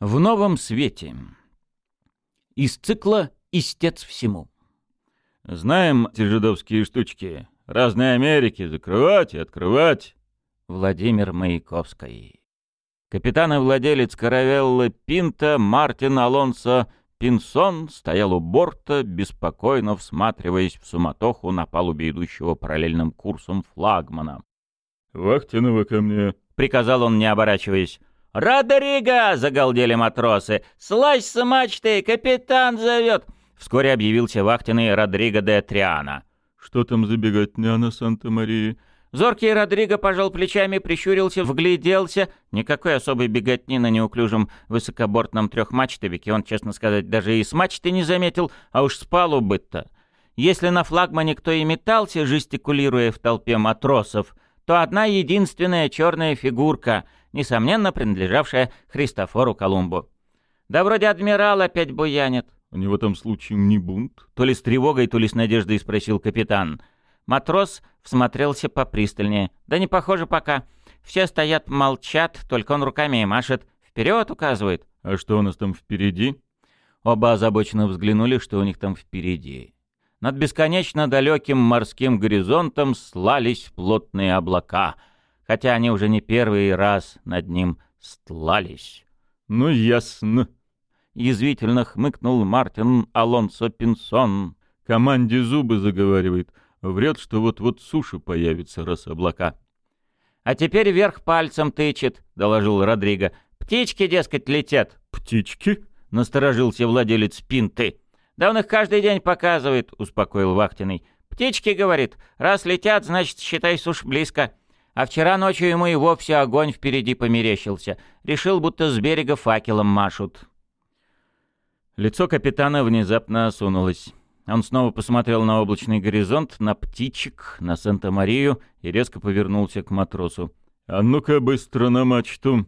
В новом свете. Из цикла «Истец всему». Знаем эти жидовские штучки. Разные Америки закрывать и открывать. Владимир Маяковский. Капитан и владелец каравеллы Пинта Мартин Алонсо Пинсон стоял у борта, беспокойно всматриваясь в суматоху на палубе идущего параллельным курсом флагмана. «Вахтенного ко мне», — приказал он, не оборачиваясь. «Родриго!» — загалдели матросы. «Слазь с мачты! Капитан зовет!» Вскоре объявился вахтенный Родриго де Триана. «Что там за беготня на Санта-Марии?» Зоркий Родриго пожал плечами, прищурился, вгляделся. Никакой особой беготни на неуклюжем высокобортном трехмачтовике он, честно сказать, даже и с мачты не заметил, а уж с палубы-то. Если на флагмане кто и метался, жестикулируя в толпе матросов, то одна единственная черная фигурка — несомненно принадлежавшая Христофору Колумбу. Да вроде адмирал опять буянит. У него там случаем не бунт? То ли с тревогой, то ли с надеждой спросил капитан. Матрос всмотрелся попристальнее. Да не похоже пока. Все стоят, молчат, только он руками и машет. Вперед указывает. А что у нас там впереди? Оба озабоченно взглянули, что у них там впереди. Над бесконечно далеким морским горизонтом слались плотные облака — хотя они уже не первый раз над ним стлались. «Ну, ясно», — язвительно хмыкнул Мартин Алонсо Пинсон. «Команде зубы заговаривает. Врет, что вот-вот суши появится, раз облака». «А теперь вверх пальцем тычет», — доложил Родриго. «Птички, дескать, летят». «Птички?» — насторожился владелец пинты. «Да он их каждый день показывает», — успокоил Вахтиной. «Птички, — говорит, — раз летят, значит, считай, суш близко. А вчера ночью ему и вовсе огонь впереди померещился. Решил, будто с берега факелом машут. Лицо капитана внезапно осунулось. Он снова посмотрел на облачный горизонт, на птичек, на Санта-Марию и резко повернулся к матросу. «А ну-ка быстро на мачту!»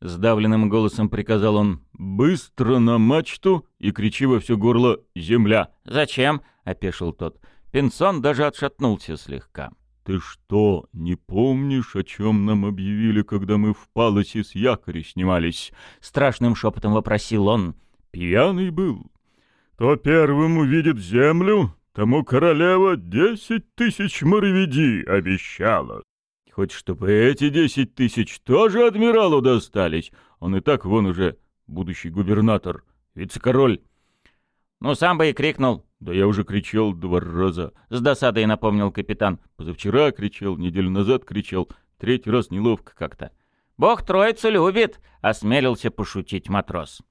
Сдавленным голосом приказал он «Быстро на мачту!» и кричи во все горло «Земля!» «Зачем?» — опешил тот. Пинсон даже отшатнулся слегка. «Ты что, не помнишь, о чем нам объявили, когда мы в Палосе с якоря снимались?» — страшным шепотом вопросил он. «Пьяный был. Кто первым увидит землю, тому королева десять тысяч моровиди обещала. Хоть чтобы эти десять тысяч тоже адмиралу достались. Он и так вон уже будущий губернатор, вице-король». «Ну, сам бы и крикнул», «Да я уже кричал два раза», — с досадой напомнил капитан. «Позавчера кричал, неделю назад кричал, третий раз неловко как-то». «Бог троицу любит», — осмелился пошутить матрос.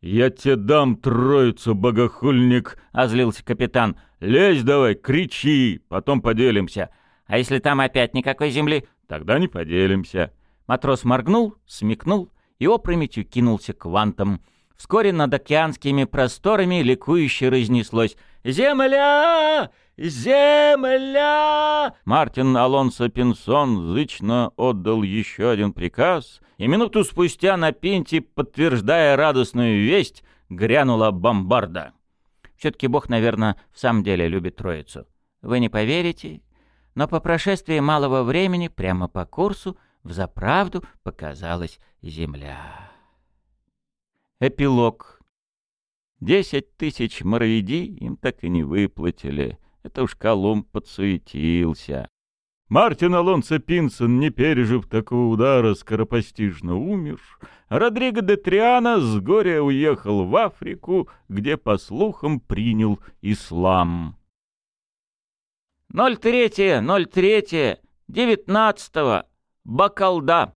«Я тебе дам троицу, богохульник!» — озлился капитан. «Лезь давай, кричи, потом поделимся». «А если там опять никакой земли?» «Тогда не поделимся». Матрос моргнул, смекнул и опрометью кинулся к вантам. Вскоре над океанскими просторами ликующе разнеслось «Земля! Земля!» Мартин Алонсо Пинсон зычно отдал еще один приказ, и минуту спустя на пинте, подтверждая радостную весть, грянула бомбарда. Все-таки Бог, наверное, в самом деле любит Троицу. Вы не поверите, но по прошествии малого времени прямо по курсу взаправду показалась земля. Эпилог. Десять тысяч моровиди им так и не выплатили. Это уж Колумб подсуетился. Мартин Алонсо Пинсон, не пережив такого удара, скоропостижно умер. Родриго де Триана с горя уехал в Африку, где, по слухам, принял ислам. «Ноль третье, ноль третье, девятнадцатого, Бакалда!»